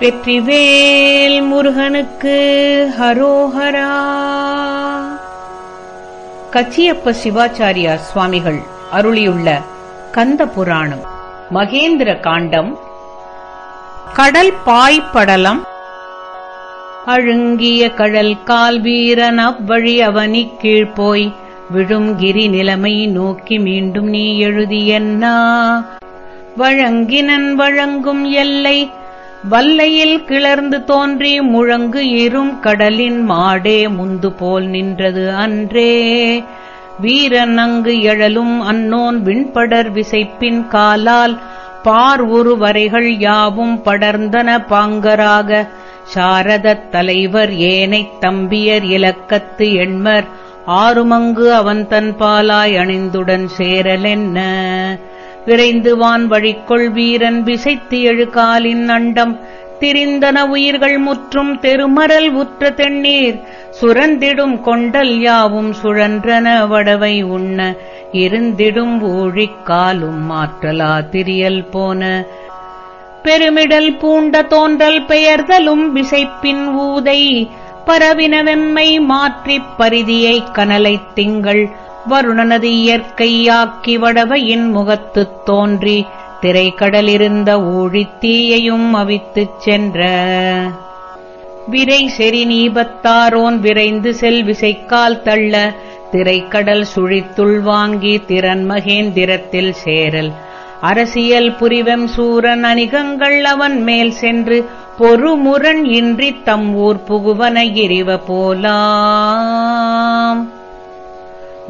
வெற்றிவேல் முருகனுக்கு ஹரோஹரா. கச்சியப்ப சிவாச்சாரியார் சுவாமிகள் அருளியுள்ள கந்த புராணம் மகேந்திர காண்டம். கடல் பாய்ப்படலம் அழுங்கிய கடல் கால் வீரன் அவ்வழி அவனி கீழ்போய் விழும் கிரி நிலைமை நோக்கி மீண்டும் நீ எழுதியன்னா. வழங்கினன் வழங்கும் எல்லை வல்லையில் கிளர்ந்து தோன்றி முழங்கு இரும் கடலின் மாடே முந்து போல் நின்றது அன்றே. வீரன் அங்கு எழலும் அன்னோன் விண்படர் விசைப்பின் காலால் பார் ஒரு வரைகள் யாவும் படர்ந்தன பாங்கராக. சாரதத் தலைவர் ஏனைத் தம்பியர் இலக்கத்து எண்மர் ஆறுமங்கு அவன் தன் பாலாய் அணிந்துடன் சேரலென்ன. விரைந்து வான் வழிக்கொள் வீரன் விசைத்து எழுகாலின் அண்டம். திரிந்தன உயிர்கள் முற்றும் தெருமரல் உற்ற தெண்ணீர். சுரந்திடும் கொண்டல் யாவும் சுழன்றன வடவை உண்ண. இருந்திடும் ஊழிக்காலும் மாற்றலா திரியல் போன. பெருமிடல் பூண்ட தோன்றல் பெயர்தலும் விசைப்பின் ஊதை. பரவின வெம்மை மாற்றிப் பரிதியைக் கனலைத் திங்கள். வருணனது இயற்கையாக்கி வடவையின் முகத்துத் தோன்றி திரைக்கடலிருந்த ஊழித்தீயையும் அவித்துச் சென்ற. விரை செறி நீபத்தாரோன் விரைந்து செல்விசைக்கால் தள்ள திரைக்கடல் சுழித்துள் வாங்கி திறன் மகேந்திரத்தில் சேரல். அரசியல் புரிவெம் சூரன் அணிகங்கள் அவன் மேல் சென்று பொறுமுரண் இன்றித் தம் ஊர் புகுவன இறிவ போலாம்.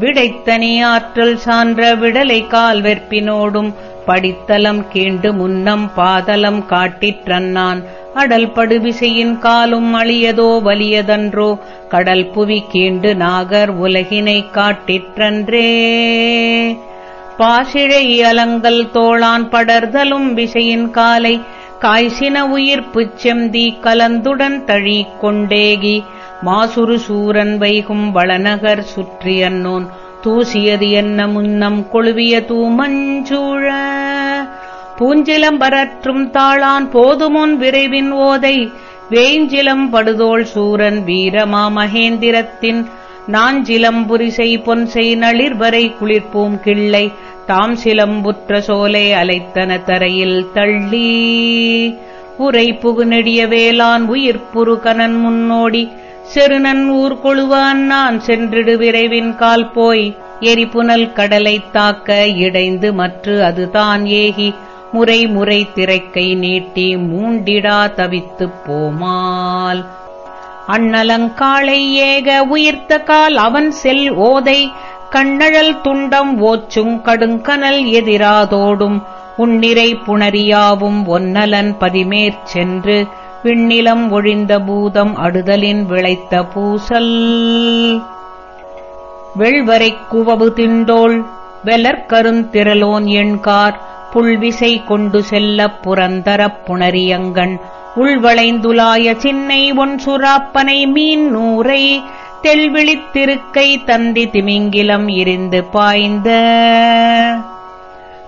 விடைத்தனி ஆற்றல் சான்ற விடலை கால்வெற்பினோடும் படித்தலம் கீண்டு முன்னம் பாதலம் காட்டிற்றன்னான் அடல் படுவிசையின் காலும் அழியதோ வலியதன்றோ கடல் புவி கீண்டு நாகர் உலகினைக் காட்டிற்றன்றே பாசிழை அலங்கல் தோளான் படர்தலும் விசையின் காலை காய்சின உயிர்ப்புச் செம்தி கலந்துடன் தழிக் கொண்டேகி மாசுரு சூரன் வைகும் வளநகர் சுற்றி அன்னோன் தூசியது என்ன முன்னம் கொழுவிய தூமஞ்சூழ பூஞ்சிலம்பரற்றும் தாளான் போதுமுன் விரைவின் ஓதை வேஞ்சிலம் படுதோள் சூரன் வீரமா மகேந்திரத்தின் நாஞ்சிலம்புரிசை பொன்சை நளிர்வரை குளிர்ப்பூம் கிள்ளை தாம் சிலம்புற்ற சோலை அலைத்தன தரையில் தள்ளி. உரை புகு நெடிய வேளான் உயிர்ப்புரு கனன் முன்னோடி செருநன் ஊர் கொழுவான் நான் சென்றிடு விரைவின் கால் போய். எரிபுனல் கடலைத் தாக்க இடைந்து மற்று அதுதான் ஏகி. முறை முறை திரைக்கை நீட்டி மூண்டிடா தவித்துப் போமால். அண்ணலங்காளை ஏக உயிர்த்த கால் அவன் செல் ஓதை. கண்ணழல் துண்டம் ஓச்சும் கடுங்கனல் எதிராதோடும். உன்னிறை புணரியாவும் ஒன்னலன் பதிமேற் சென்று. விண்ணிலம் ஒழிந்த பூதம் அடுதலின் விளைத்த பூசல். வெள்வரைக் குவவு திண்டோள் வெலற்கருந்திரலோன் எண்கார் புல்விசை கொண்டு செல்லப் புறந்தரப் புணரியங்கண். உள்வளைந்துலாய சின்னை ஒன் சுறாப்பனை மீன் நூரை தெல்விழித்திருக்கை தந்தி திமிங்கிலம் இருந்து பாய்ந்த.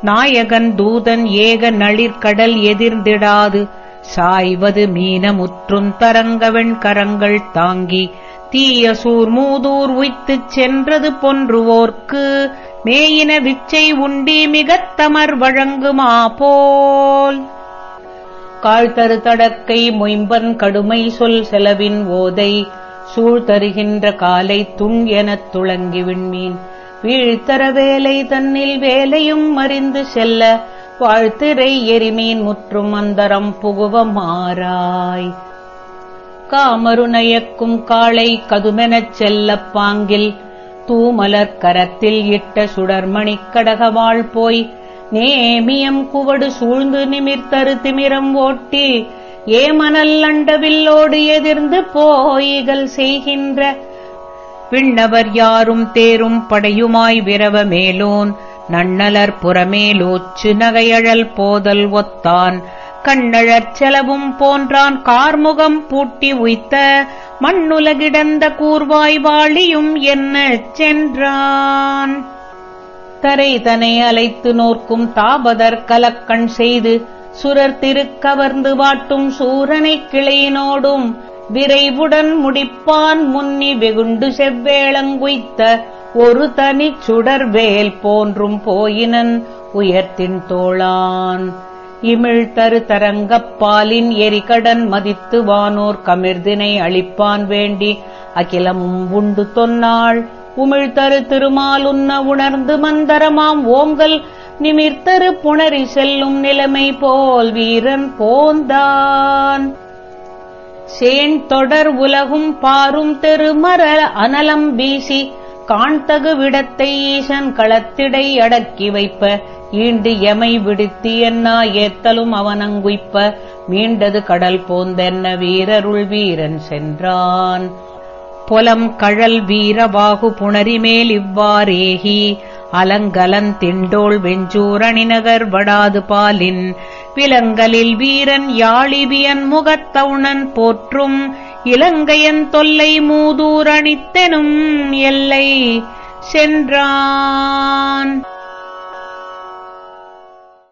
நாயகன் தூதன் ஏக நளிர்கடல் எதிர்ந்திடாது சாய்வது மீனமுற்றும் தரங்கவெண் கரங்கள் தாங்கி தீய சூர் மூதூர் உய்த்துச் சென்றது பொன்றுவோர்க்கு மேயின விச்சை உண்டி மிகத்தமர் வழங்குமா போல். காழ்த்தரு தடக்கை மொயம்பன் கடுமை சொல் செலவின் ஓதை சூழ்தருகின்ற காலை துண் எனத் துளங்கி விண்மீன். வீழ்த்தர வேலை தன்னில் வேலையும் மறிந்து செல்ல வாழ்த்திரை எரிமீன் முற்றும் அந்தரம் புகுவ மாறாய். காமருநயக்கும் காளை கதுமெனச் செல்லப் பாங்கில் தூமலர் கரத்தில் இட்ட சுடர்மணிக் கடகவாள் போய் நேமியம் குவடு சூழ்ந்து நிமிர்த்தரு திமிரம் ஓட்டி ஏமனல் அண்டவில்லோடு எதிர்ந்து போயிகள் செய்கின்ற. விண்ணவர் யாரும் தேரும் படையுமாய் விரவ மேலோன் நன்னலர் புறமேலோச்சு நகையழல் போதல் ஒத்தான். கண்ணழற் செலவும் போன்றான் கார்முகம் பூட்டி உய்த்த மண்ணுலகிடந்த கூர்வாய் வாழியும் என்ன சென்றான். தரை தனை அலைத்து நோர்க்கும் தாபதர் கலக்கண் செய்து சுரர் திருக்கவர்ந்து வாட்டும் சூரனைக் கிளையினோடும் விரைவுடன் முடிப்பான் முன்னி வெகுண்டு செவ்வேளங்குய்த்த ஒரு தனிச் சுடர்வேல் போன்றும் போயினன் உயர்த்தின் தோளான். இமிழ்தரு தரங்கப்பாலின் எரிகடன் மதித்து வானோர் கமிர்தினை அளிப்பான் வேண்டி அகிலமும் உண்டு தொன்னாள். உமிழ்தரு திருமால் திருமாலுன்ன உணர்ந்து மந்தரமாம் ஓங்கல் நிமிர்த்தரு புணரி செல்லும் நிலைமை போல் வீரன் போந்தான். சேன் தொடர் உலகும் பாரும் தெருமர அனலம் வீசி காண்தகு விடத்தை ஈசன் களத்திடை அடக்கி வைப்ப. ஈண்டு எமை விடுத்தி என்னா ஏத்தலும் அவனங்குய்ப்ப. மீண்டது கடல் போந்தென்ன வீரருள் வீரன் சென்றான். பொலம் கழல் வீரவாகு புணரிமேல் இவ்வாறேகி. அலங்கலன் திண்டோள் வெஞ்சூரணிநகர் வடாது பாலின். விலங்கலில் வீரன் யாழிவியன் முகத்தவுணன் போற்றும். இலங்கையன் தொல்லை மூதூரணித்தெனும் எல்லை சென்றான்.